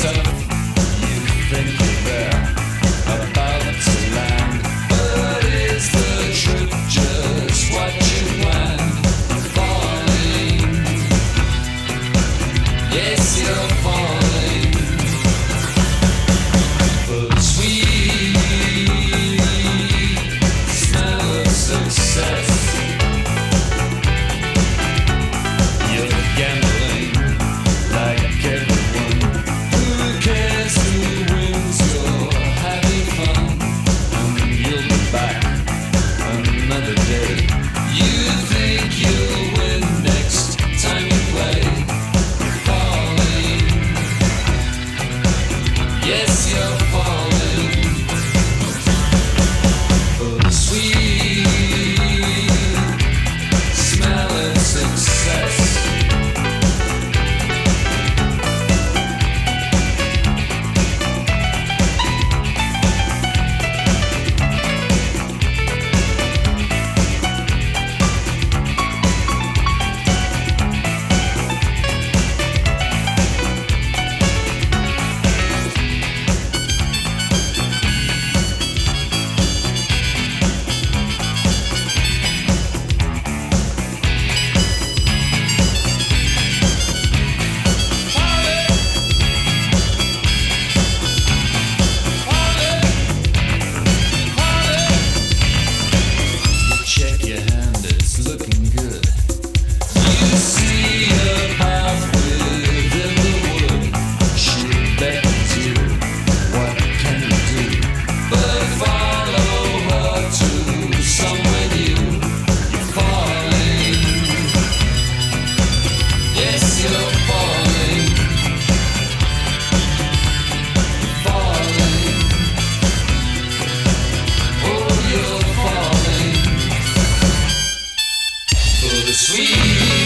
Seven sweet.